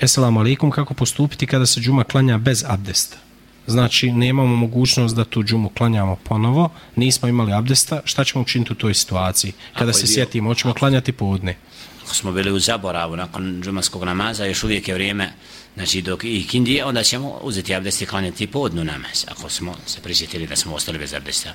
Esselamu alaikum, kako postupiti kada se džuma klanja bez abdesta? Znači, nemamo mogućnost da tu džumu klanjamo ponovo, nismo imali abdesta, šta ćemo učiniti u toj situaciji? Kada se bio, sjetimo, hoćemo klanjati podne. Ako smo bili u zaboravu nakon džumanskog namaza, još uvijek je vrijeme, znači dok i kindije, onda ćemo uzeti abdest i klanjati podnu namaz, ako smo se prisjetili da smo ostali bez abdesta.